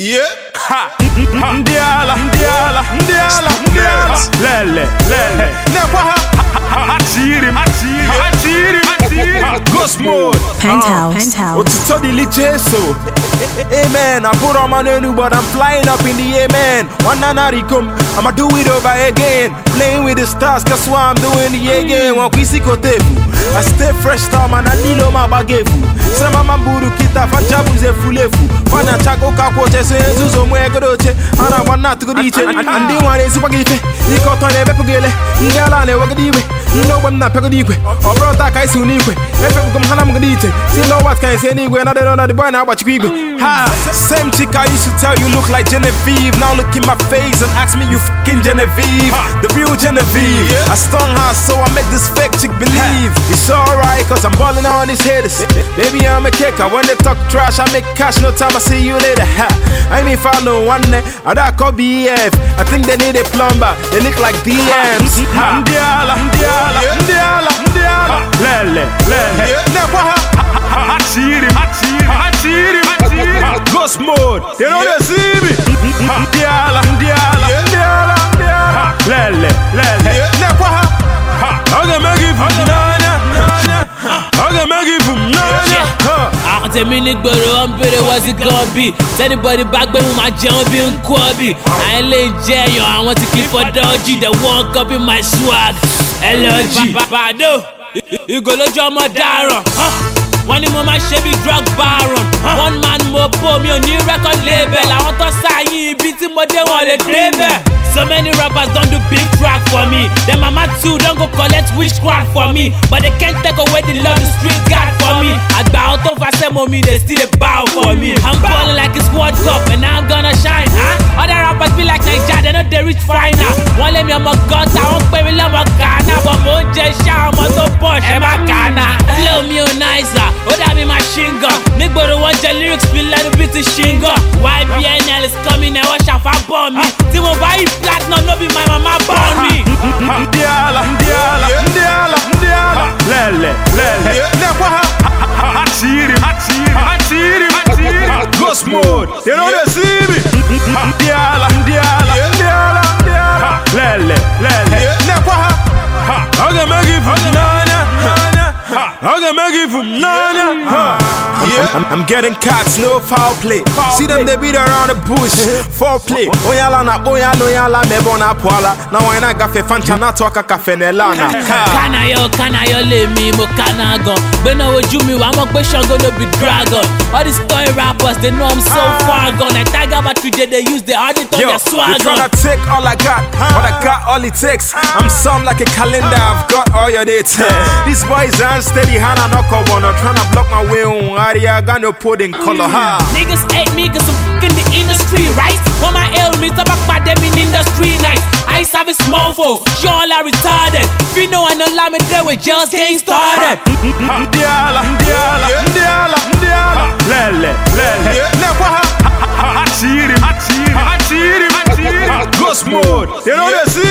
Yeah. Ha! Ndiala, ndiala, ndiala, ndiala. Lele, lele. Ha. Ghost mode. Penthouse. Penthouse. Amen. I put on my but I'm flying up in the amen. I'ma do it over again. Playing with the stars, that's why I'm doing it again. One kotefu. I stay fresh star man, I need bagefu. Sema mamburu kita, fanchabu ze fulefu. na chago ka kwoche si nzuzo mụ ego doche a na-agba nna atụgodo iche ndị nwara ezigbo gị ife ike ọtọ na-ebepụghị ele ndị ala na-ewegide iwe Nnogbe m na-apịagodo igwe ọ bụrụ taa ka isi n'igwe efebugo m hana m gị iche si n'ọwa ka esi n'igwe na dịrọ na the boy na-agbachikwa igwe ha same chick I used to tell you look like Genevieve. Now look in my face and ask me you fucking Genevieve? The real Genevieve. I stung her so I make this fake chick believe. It's alright cause I'm balling on these haters baby I'm a kicker. When they talk trash I make cash. No time I see you later. Ha. I ain't follow one day I that call BF I think they need a plumber. They look like DMs ha Ndiala, Ndiala, Ndiala, Ndiala. Lele, lele. Never ha. Achiri, achiri, achiri, achiri. Ghost mode. They know they see me. Ndiala, Ndiala, Ndiala, Ndiala. Lele, lele. Never ha. Oge megi fum nanya, nanya. Oge megi fum nanya. Huh. àwọn tèmi ní gbòòrò wọn béèrè wọ́n sí gan bí sẹ́nibọ́dì bá gbé mu máa jẹun bí ń kọ́ bí àyìn lè jẹ́ èèyàn àwọn tí kì í fọdọ́ jí dẹ̀ wọ́n copy my swag ẹlọ́jì. bàdó ìgò lójú ọmọ dáràn wọ́n ní mo máa ṣe bí drug baron one man mo bò mi ò ní record label àwọn tó sáyìn ibi tí mo dé wọn lè débẹ̀. So many rappers don't do big track for me. Then mama too don't go collect witchcraft for me. But they can't take away the love the street got for me. Mi, they still dey bow for me. I'm balling like it's World Cup and I'm gonna shine. Huh? Other rappers be like Naija, they no dey reach final. Wọ́n lé mi ọmọ gọ́ta, wọ́n pè mí lọ́mọ Ghana. Bọ̀ mo ń jẹ iṣẹ́ ọmọ tó pọ̀ ṣẹ́ má kàná. Flow mi ò náìsà, ó dàbí machine gun. Nígboro wọ́n jẹ lyrics mi lẹ́nu bíi ti shingle. YBNL is coming ẹ̀ wọ́n ṣàfà bọ̀ mi. Tí mo bá yí platinum, no be my mama born me. Ndiala, Ndiala, Ndiala, Ndiala. Lele, lele. Never Achiri, achiri, achiri, achiri. Ghost mode. They know they see me. Ndiala, Oge megi fum nanya. Yeah. I'm, I'm getting cats, no foul play. See them, they beat around the bush. Foreplay. Oyala na oyala, oyala, mebona poala. Now I na gafe fancha na toka kafe nelana. kanayo oh, kanayo oh, lèmi mo kana gan gbẹ́nà ojú mi wà á mọ̀ pé ṣango no be dragon all these toy rappers they know i'm so far gone like tiger battery dey dey use the audit on Yo, their you swag tryna on. take all I got, but I got all it takes. I'm some like a calendar, I've got all your dates. These boys are steady, Hannah knock on one, tryna block my way on. I got no pudding color, ha. niggas hate me cause i'm fucking the industry right when my ill me talk about them in industry nice i to have a small phone y'all are retarded if you know i know lie there with just getting started Ndiala, Ndiala, Ndiala, Ndiala. Lele, lele. Never. Achiri, achiri, achiri, achiri. Ghost mode. You know they see